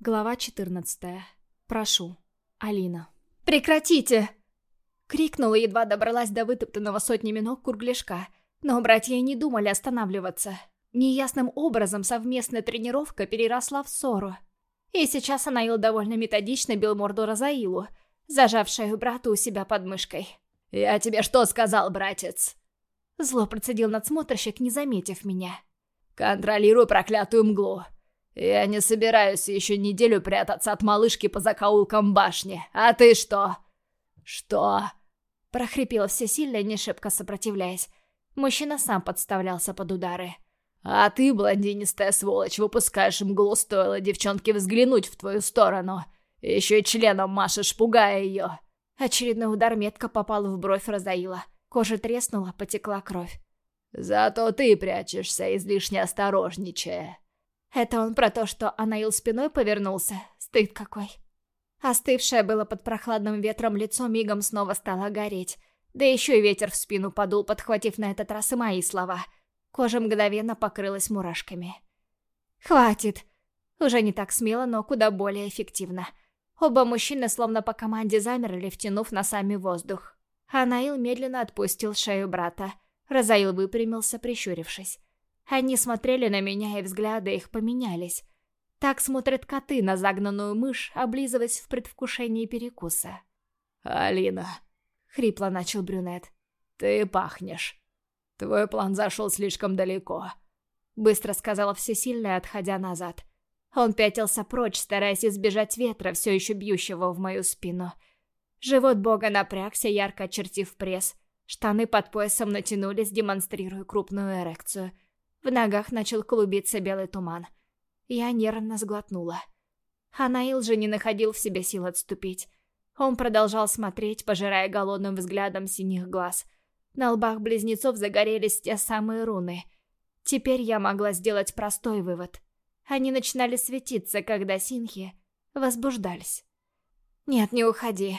Глава 14. Прошу. Алина. «Прекратите!» Крикнула, едва добралась до вытоптанного сотнями ног кругляшка. Но братья и не думали останавливаться. Неясным образом совместная тренировка переросла в ссору. И сейчас Анаил довольно методично бил морду Розаилу, зажав шею брата у себя под мышкой. «Я тебе что сказал, братец?» Зло процедил надсмотрщик, не заметив меня. «Контролируй проклятую мглу. Я не собираюсь еще неделю прятаться от малышки по закоулкам башни. А ты что?» «Что?» Прохрипела всесильно, не шибко сопротивляясь. Мужчина сам подставлялся под удары. «А ты, блондинистая сволочь, выпускаешь мглу, стоило девчонке взглянуть в твою сторону. Еще и членом машешь, пугая ее». Очередной удар метко попал в бровь Розаила. Кожа треснула, потекла кровь. «Зато ты прячешься, излишне осторожничая». Это он про то, что Анаил спиной повернулся? Стыд какой. Остывшее было под прохладным ветром лицо мигом снова стало гореть. Да еще и ветер в спину подул, подхватив на этот раз и мои слова. Кожа мгновенно покрылась мурашками. «Хватит!» Уже не так смело, но куда более эффективно. Оба мужчины словно по команде замерли, втянув носами воздух. Анаил медленно отпустил шею брата. Розаил выпрямился, прищурившись. Они смотрели на меня, и взгляды их поменялись. Так смотрят коты на загнанную мышь, облизываясь в предвкушении перекуса. «Алина», — хрипло начал брюнет, — «ты пахнешь. Твой план зашел слишком далеко», — быстро сказала всесильная, отходя назад. Он пятился прочь, стараясь избежать ветра, все еще бьющего в мою спину. Живот бога напрягся, ярко очертив пресс. Штаны под поясом натянулись, демонстрируя крупную эрекцию. В ногах начал клубиться белый туман. Я нервно сглотнула. Ханаил же не находил в себе сил отступить. Он продолжал смотреть, пожирая голодным взглядом синих глаз. На лбах близнецов загорелись те самые руны. Теперь я могла сделать простой вывод. Они начинали светиться, когда синхи возбуждались. «Нет, не уходи»,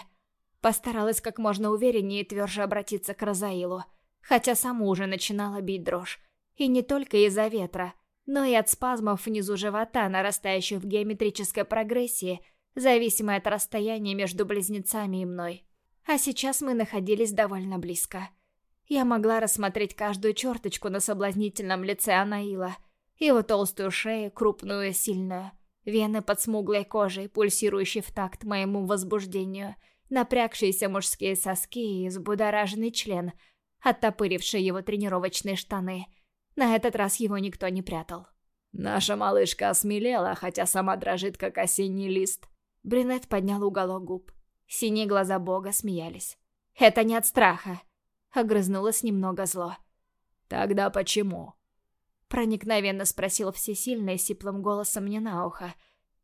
Постаралась как можно увереннее и тверже обратиться к Розаилу, хотя саму уже начинала бить дрожь. И не только из-за ветра, но и от спазмов внизу живота, нарастающих в геометрической прогрессии, зависимой от расстояния между близнецами и мной. А сейчас мы находились довольно близко. Я могла рассмотреть каждую черточку на соблазнительном лице Анаила, его толстую шею, крупную и сильную, вены под смуглой кожей, пульсирующие в такт моему возбуждению — напрягшиеся мужские соски и взбудораженный член, оттопыривший его тренировочные штаны. На этот раз его никто не прятал. «Наша малышка осмелела, хотя сама дрожит, как осенний лист». Брюнет поднял уголок губ. Синие глаза бога смеялись. «Это не от страха», — огрызнулось немного зло. «Тогда почему?» Проникновенно спросил всесильный сиплым голосом мне на ухо.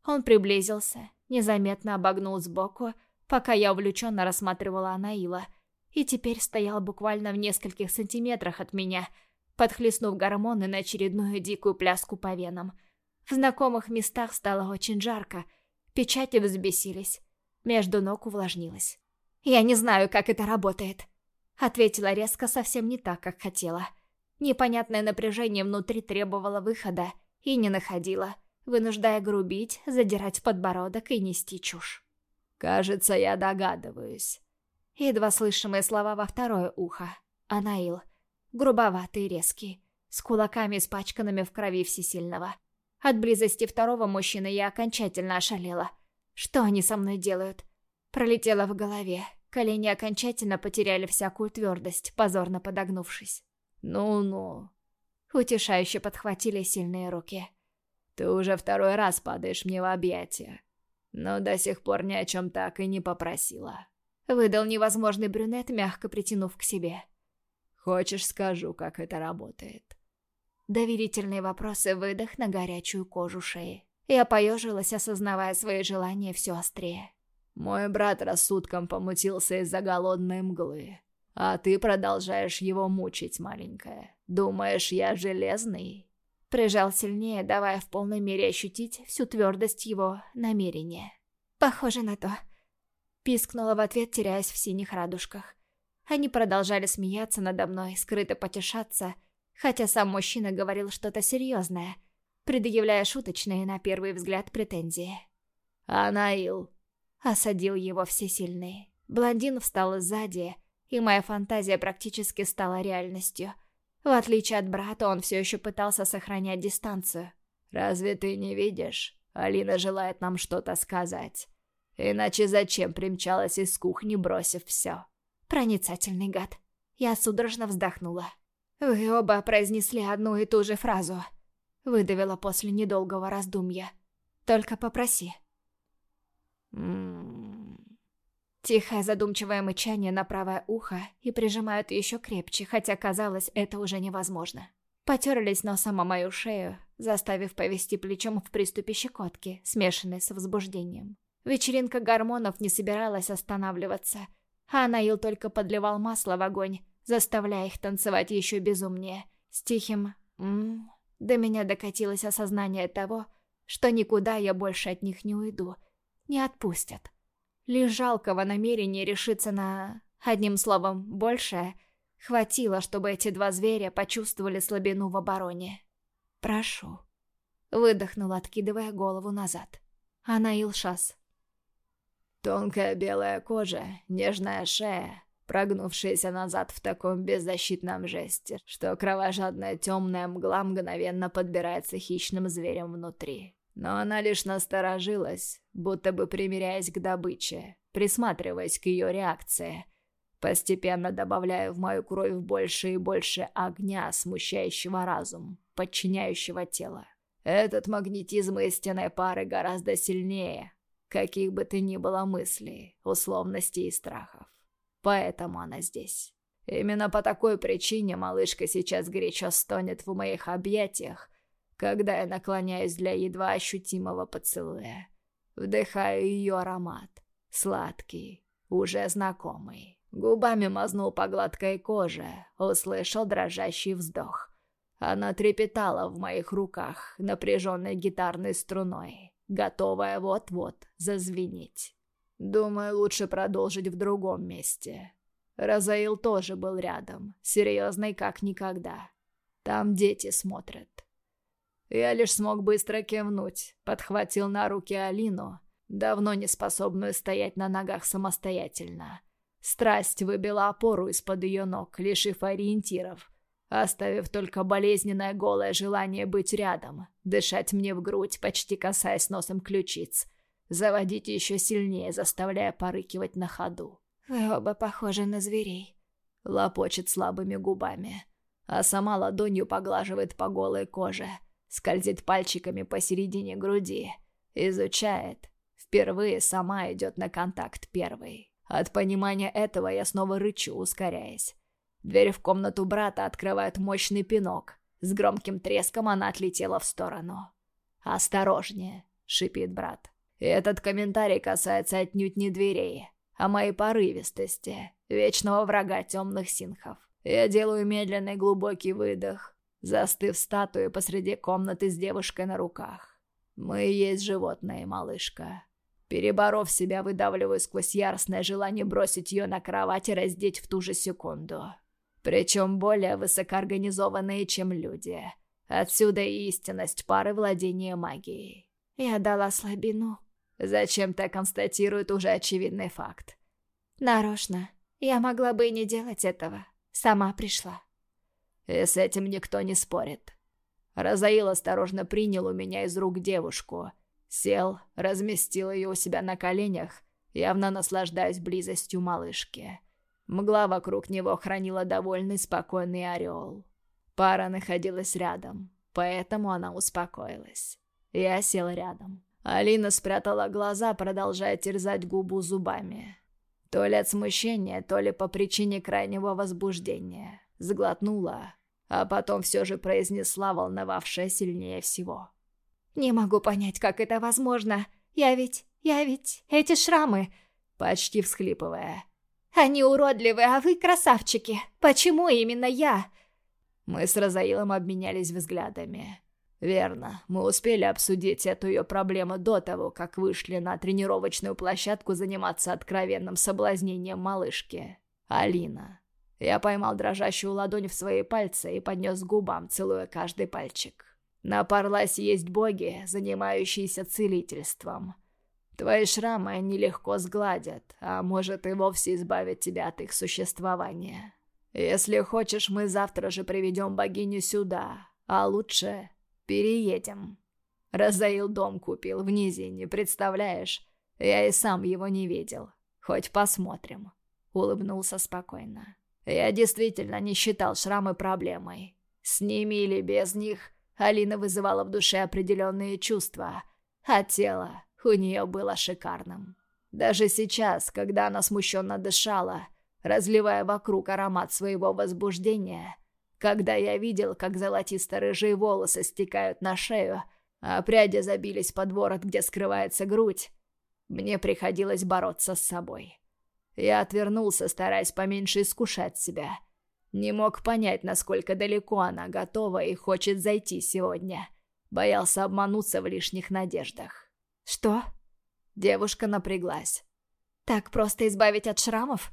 Он приблизился, незаметно обогнул сбоку пока я увлеченно рассматривала Анаила, и теперь стоял буквально в нескольких сантиметрах от меня, подхлестнув гормоны на очередную дикую пляску по венам. В знакомых местах стало очень жарко, печати взбесились, между ног увлажнилось. «Я не знаю, как это работает», — ответила резко совсем не так, как хотела. Непонятное напряжение внутри требовало выхода и не находило, вынуждая грубить, задирать подбородок и нести чушь. «Кажется, я догадываюсь». Едва слышимые слова во второе ухо. Анаил. Грубоватый, резкий. С кулаками, испачканными в крови всесильного. От близости второго мужчины я окончательно ошалела. Что они со мной делают? Пролетело в голове. Колени окончательно потеряли всякую твердость, позорно подогнувшись. «Ну-ну». Утешающе подхватили сильные руки. «Ты уже второй раз падаешь мне в объятия но до сих пор ни о чем так и не попросила. Выдал невозможный брюнет, мягко притянув к себе. Хочешь, скажу, как это работает? Доверительные вопросы, выдох на горячую кожу шеи. Я поежилась, осознавая свои желания все острее. Мой брат рассудком помутился из-за голодной мглы. А ты продолжаешь его мучить, маленькая. Думаешь, я железный? Прижал сильнее, давая в полной мере ощутить всю твердость его намерения. «Похоже на то». Пискнула в ответ, теряясь в синих радужках. Они продолжали смеяться надо мной, скрыто потешаться, хотя сам мужчина говорил что-то серьезное, предъявляя шуточные на первый взгляд претензии. «Анаил!» — осадил его всесильный. Блондин встал сзади, и моя фантазия практически стала реальностью. В отличие от брата, он все еще пытался сохранять дистанцию. «Разве ты не видишь? Алина желает нам что-то сказать. Иначе зачем примчалась из кухни, бросив все?» Проницательный гад. Я судорожно вздохнула. «Вы оба произнесли одну и ту же фразу», — выдавила после недолгого раздумья. «Только попроси». «М-м-м...» Тихое задумчивое мычание на правое ухо и прижимают еще крепче, хотя казалось, это уже невозможно. Потерлись носом о мою шею, заставив повести плечом в приступе щекотки, смешанной с возбуждением. Вечеринка гормонов не собиралась останавливаться, а Наил только подливал масло в огонь, заставляя их танцевать еще безумнее. С тихим «ммм» до меня докатилось осознание того, что никуда я больше от них не уйду, не отпустят. Лишь жалкого намерения решиться на... Одним словом, большее хватило, чтобы эти два зверя почувствовали слабину в обороне. «Прошу», — выдохнул, откидывая голову назад. Анаил Шас. Тонкая белая кожа, нежная шея, прогнувшаяся назад в таком беззащитном жесте, что кровожадная темная мгла мгновенно подбирается хищным зверем внутри. Но она лишь насторожилась, будто бы примиряясь к добыче, присматриваясь к ее реакции, постепенно добавляя в мою кровь больше и больше огня, смущающего разум, подчиняющего тело. Этот магнетизм истинной пары гораздо сильнее, каких бы то ни было мыслей, условностей и страхов. Поэтому она здесь. Именно по такой причине малышка сейчас горячо стонет в моих объятиях, когда я наклоняюсь для едва ощутимого поцелуя. Вдыхаю ее аромат, сладкий, уже знакомый. Губами мазнул по гладкой коже, услышал дрожащий вздох. Она трепетала в моих руках, напряженной гитарной струной, готовая вот-вот зазвенеть. Думаю, лучше продолжить в другом месте. Розаил тоже был рядом, серьезный как никогда. Там дети смотрят. Я лишь смог быстро кивнуть, подхватил на руки Алину, давно не способную стоять на ногах самостоятельно. Страсть выбила опору из-под ее ног, лишив ориентиров, оставив только болезненное голое желание быть рядом, дышать мне в грудь, почти касаясь носом ключиц, заводить еще сильнее, заставляя порыкивать на ходу. «Вы оба похожи на зверей», — лопочет слабыми губами, а сама ладонью поглаживает по голой коже — скользит пальчиками посередине груди, изучает. Впервые сама идет на контакт первой. От понимания этого я снова рычу, ускоряясь. Дверь в комнату брата открывает мощный пинок. С громким треском она отлетела в сторону. «Осторожнее», — шипит брат. И этот комментарий касается отнюдь не дверей, а моей порывистости, вечного врага темных синхов. Я делаю медленный глубокий выдох, застыв статуей посреди комнаты с девушкой на руках. «Мы и есть животные, малышка». Переборов себя, выдавливаю сквозь яростное желание бросить ее на кровать и раздеть в ту же секунду. Причем более высокоорганизованные, чем люди. Отсюда и истинность пары владения магией. Я дала слабину. Зачем-то констатирует уже очевидный факт. Нарочно. Я могла бы и не делать этого. Сама пришла. И с этим никто не спорит. Розаил осторожно принял у меня из рук девушку. Сел, разместил ее у себя на коленях, явно наслаждаясь близостью малышки. Мгла вокруг него хранила довольный спокойный ореол. Пара находилась рядом, поэтому она успокоилась. Я сел рядом. Алина спрятала глаза, продолжая терзать губу зубами. То ли от смущения, то ли по причине крайнего возбуждения сглотнула, а потом все же произнесла, волновавшая сильнее всего. «Не могу понять, как это возможно. Я ведь... я ведь... эти шрамы...» Почти всхлипывая. «Они уродливые, а вы красавчики. Почему именно я?» Мы с Розаилом обменялись взглядами. Верно, мы успели обсудить эту ее проблему до того, как вышли на тренировочную площадку заниматься откровенным соблазнением малышки. Алина. Я поймал дрожащую ладонь в свои пальцы и поднес губам, целуя каждый пальчик. На Парласе есть боги, занимающиеся целительством. Твои шрамы нелегко сгладят, а может и вовсе избавить тебя от их существования. Если хочешь, мы завтра же приведем богиню сюда, а лучше переедем. Разаил дом купил в низине, представляешь? Я и сам его не видел. Хоть посмотрим. Улыбнулся спокойно. Я действительно не считал шрамы проблемой. С ними или без них Алина вызывала в душе определенные чувства, а тело у нее было шикарным. Даже сейчас, когда она смущенно дышала, разливая вокруг аромат своего возбуждения, когда я видел, как золотисто-рыжие волосы стекают на шею, а пряди забились под ворот, где скрывается грудь, мне приходилось бороться с собой. Я отвернулся, стараясь поменьше искушать себя. Не мог понять, насколько далеко она готова и хочет зайти сегодня. Боялся обмануться в лишних надеждах. «Что?» Девушка напряглась. «Так просто избавить от шрамов?»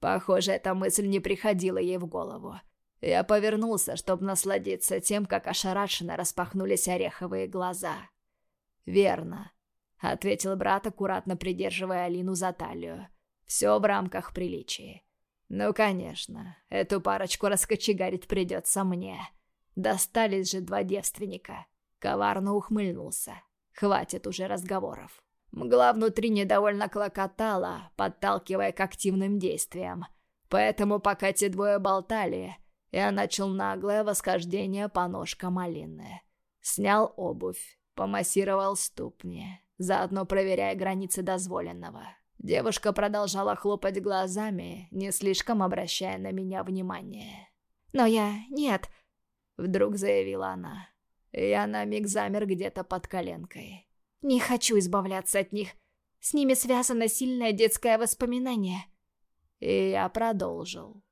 Похоже, эта мысль не приходила ей в голову. Я повернулся, чтобы насладиться тем, как ошарашенно распахнулись ореховые глаза. «Верно», — ответил брат, аккуратно придерживая Алину за талию. «Все в рамках приличия. Ну, конечно, эту парочку раскочегарить придется мне. Достались же два девственника». Коварно ухмыльнулся. «Хватит уже разговоров». Мгла внутри недовольно клокотала, подталкивая к активным действиям. Поэтому, пока те двое болтали, я начал наглое восхождение по ножкам малины. Снял обувь, помассировал ступни, заодно проверяя границы дозволенного. Девушка продолжала хлопать глазами, не слишком обращая на меня внимание. «Но я... нет...» — вдруг заявила она. Я на миг замер где-то под коленкой. Не хочу избавляться от них. С ними связано сильное детское воспоминание. И я продолжил.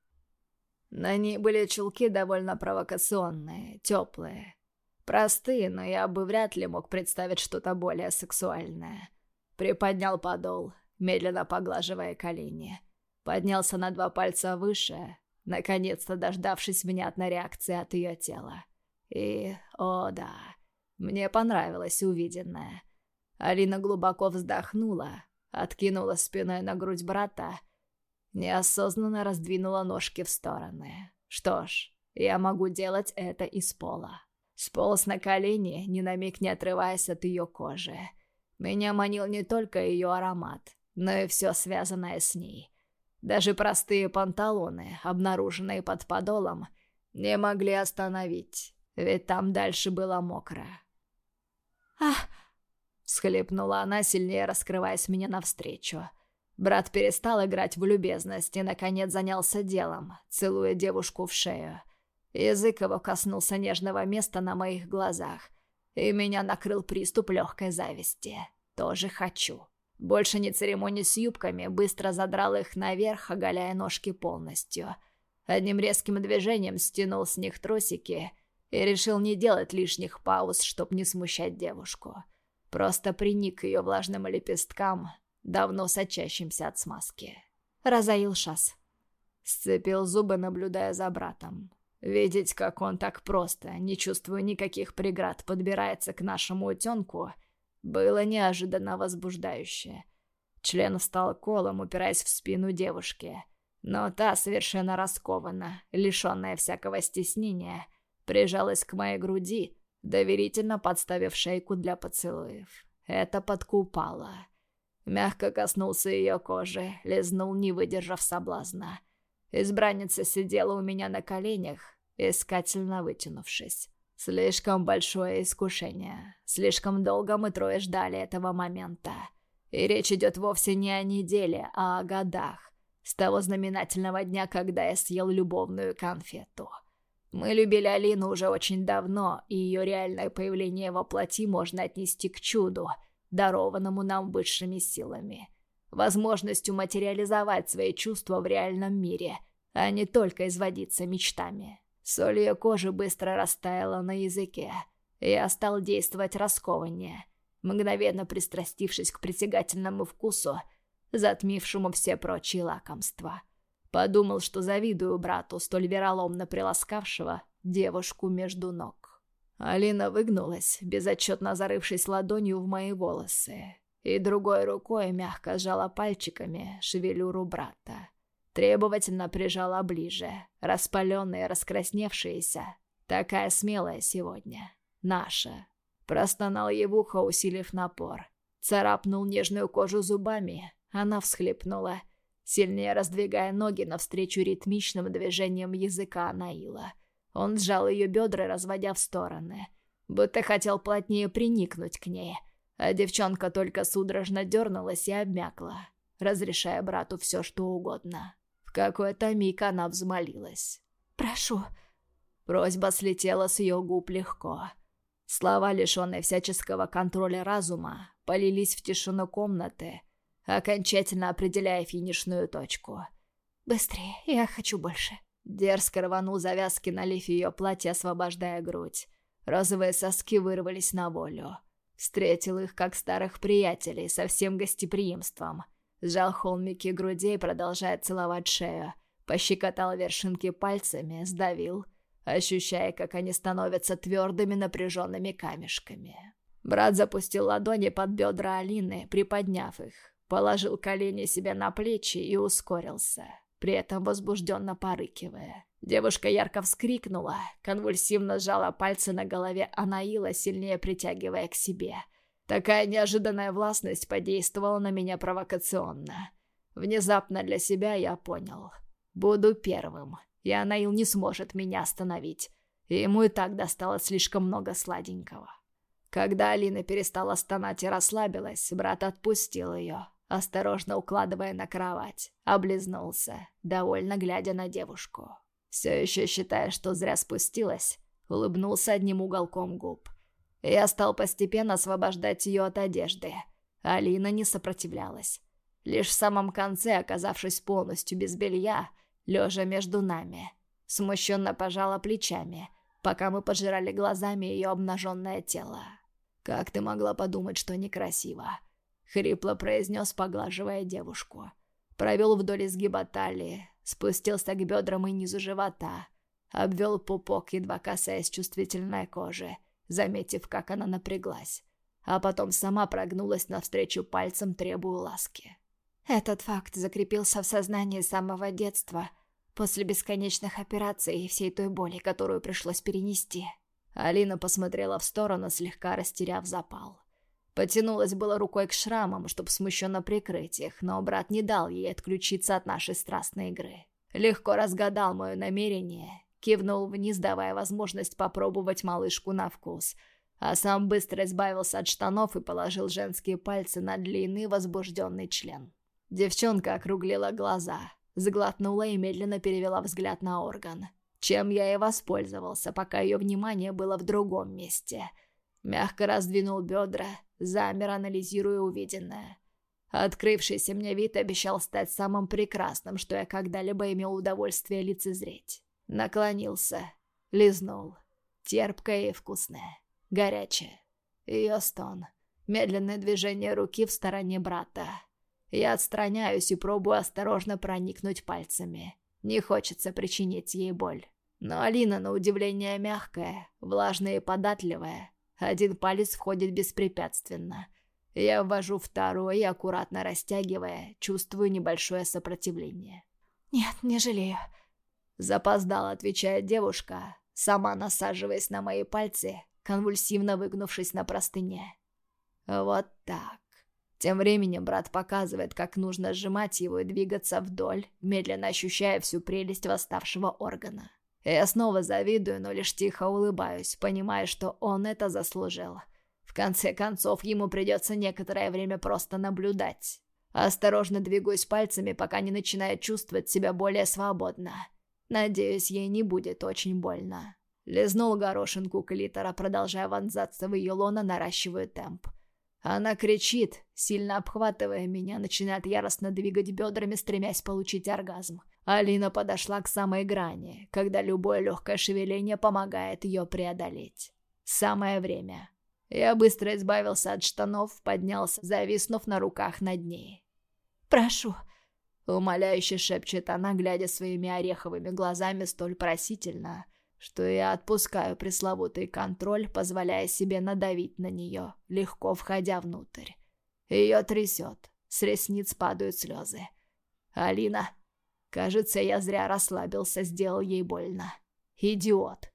На ней были чулки довольно провокационные, теплые. Простые, но я бы вряд ли мог представить что-то более сексуальное. Приподнял подол, медленно поглаживая колени. Поднялся на два пальца выше, наконец-то дождавшись внятной реакции от ее тела. И, о да, мне понравилось увиденное. Алина глубоко вздохнула, откинула спиной на грудь брата, неосознанно раздвинула ножки в стороны. Что ж, я могу делать это из пола. Сполз на колени, ни на миг не отрываясь от ее кожи. Меня манил не только ее аромат, но и все связанное с ней. Даже простые панталоны, обнаруженные под подолом, не могли остановить, ведь там дальше было мокро. «Ах!» Схлепнула она, сильнее раскрываясь мне навстречу. Брат перестал играть в любезность и, наконец, занялся делом, целуя девушку в шею. Язык его коснулся нежного места на моих глазах, и меня накрыл приступ легкой зависти. Тоже хочу. Больше не церемонясь с юбками, быстро задрал их наверх, оголяя ножки полностью. Одним резким движением стянул с них трусики и решил не делать лишних пауз, чтоб не смущать девушку. Просто приник к ее влажным лепесткам, давно сочащимся от смазки. Разаил шас. Сцепил зубы, наблюдая за братом. Видеть, как он так просто, не чувствуя никаких преград, подбирается к нашему утенку, было неожиданно возбуждающе. Член встал колом, упираясь в спину девушки. Но та, совершенно раскована, лишенная всякого стеснения, прижалась к моей груди, доверительно подставив шейку для поцелуев. Это подкупало. Мягко коснулся ее кожи, лизнул, не выдержав соблазна. Избранница сидела у меня на коленях, искательно вытянувшись. Слишком большое искушение. Слишком долго мы трое ждали этого момента. И речь идет вовсе не о неделе, а о годах. С того знаменательного дня, когда я съел любовную конфету. Мы любили Алину уже очень давно, и ее реальное появление во плоти можно отнести к чуду, дарованному нам высшими силами. Возможностью материализовать свои чувства в реальном мире, а не только изводиться мечтами. Соль ее кожи быстро растаяла на языке, я стал действовать раскованнее, мгновенно пристрастившись к притягательному вкусу, затмившему все прочие лакомства. Подумал, что завидую брату, столь вероломно приласкавшего девушку между ног. Алина выгнулась, безотчетно зарывшись ладонью в мои волосы. и другой рукой мягко сжала пальчиками шевелюру брата. Требовательно прижала ближе, распаленная, раскрасневшаяся. Такая смелая сегодня. Наша. Простонал ухо, усилив напор. Царапнул нежную кожу зубами. Она всхлипнула, сильнее раздвигая ноги навстречу ритмичным движениям языка Анаила. Он сжал ее бедра, разводя в стороны, будто хотел плотнее приникнуть к ней, а девчонка только судорожно дернулась и обмякла, разрешая брату все, что угодно. В какой-то миг она взмолилась. «Прошу». Просьба слетела с ее губ легко. Слова, лишенные всяческого контроля разума, полились в тишину комнаты, окончательно определяя финишную точку. «Быстрее, я хочу больше». Дерзко рванул завязки на лифе ее платья, освобождая грудь. Розовые соски вырвались на волю. Встретил их, как старых приятелей, со всем гостеприимством. Сжал холмики грудей, продолжая целовать шею. Пощекотал вершинки пальцами, сдавил, ощущая, как они становятся твердыми напряженными камешками. Брат запустил ладони под бедра Алины, приподняв их. Положил колени себе на плечи и ускорился, при этом возбужденно порыкивая. Девушка ярко вскрикнула, конвульсивно сжала пальцы на голове Анаила, сильнее притягивая к себе. Такая неожиданная властность подействовала на меня провокационно. Внезапно для себя я понял. Буду первым, и Анаил не сможет меня остановить. Ему и так досталось слишком много сладенького. Когда Алина перестала стонать и расслабилась, брат отпустил ее, осторожно укладывая на кровать. Облизнулся, довольно глядя на девушку. Все еще считая, что зря спустилась, улыбнулся одним уголком губ. Я стал постепенно освобождать ее от одежды. Алина не сопротивлялась. Лишь в самом конце, оказавшись полностью без белья, лежа между нами, смущенно пожала плечами, пока мы пожирали глазами ее обнаженное тело. «Как ты могла подумать, что некрасиво?» — хрипло произнес, поглаживая девушку. Провел вдоль изгиба талии, спустился к бедрам и низу живота, обвел пупок, едва касаясь чувствительной кожи, заметив, как она напряглась, а потом сама прогнулась навстречу пальцем, требуя ласки. Этот факт закрепился в сознании с самого детства, после бесконечных операций и всей той боли, которую пришлось перенести. Алина посмотрела в сторону, слегка растеряв запал. Потянулась было рукой к шрамам, чтобы смущенно прикрыть их, но брат не дал ей отключиться от нашей страстной игры. Легко разгадал мое намерение, кивнул вниз, давая возможность попробовать малышку на вкус, а сам быстро избавился от штанов и положил женские пальцы на длинный возбужденный член. Девчонка округлила глаза, заглотнула и медленно перевела взгляд на орган чем я и воспользовался, пока ее внимание было в другом месте. Мягко раздвинул бедра, замер, анализируя увиденное. Открывшийся мне вид обещал стать самым прекрасным, что я когда-либо имел удовольствие лицезреть. Наклонился, лизнул. Терпкое и вкусное. Горячее. Ее стон. Медленное движение руки в стороне брата. Я отстраняюсь и пробую осторожно проникнуть пальцами. Не хочется причинить ей боль. Но Алина, на удивление, мягкая, влажная и податливая. Один палец входит беспрепятственно. Я ввожу второй и, аккуратно растягивая, чувствую небольшое сопротивление. «Нет, не жалею», — запоздала, отвечает девушка, сама насаживаясь на мои пальцы, конвульсивно выгнувшись на простыне. Вот так. Тем временем брат показывает, как нужно сжимать его и двигаться вдоль, медленно ощущая всю прелесть восставшего органа. Я снова завидую, но лишь тихо улыбаюсь, понимая, что он это заслужил. В конце концов, ему придется некоторое время просто наблюдать. Осторожно двигаюсь пальцами, пока не начинаю чувствовать себя более свободно. Надеюсь, ей не будет очень больно. Лизнул горошинку клитора, продолжая вонзаться в ее лона, наращивая темп. Она кричит, сильно обхватывая меня, начинает яростно двигать бедрами, стремясь получить оргазм. Алина подошла к самой грани, когда любое легкое шевеление помогает ее преодолеть. Самое время. Я быстро избавился от штанов, поднялся, зависнув на руках над ней. «Прошу», — умоляюще шепчет она, глядя своими ореховыми глазами столь просительно, что я отпускаю пресловутый контроль, позволяя себе надавить на нее, легко входя внутрь. Ее трясет, с ресниц падают слезы. Алина, кажется, я зря расслабился, сделал ей больно. Идиот.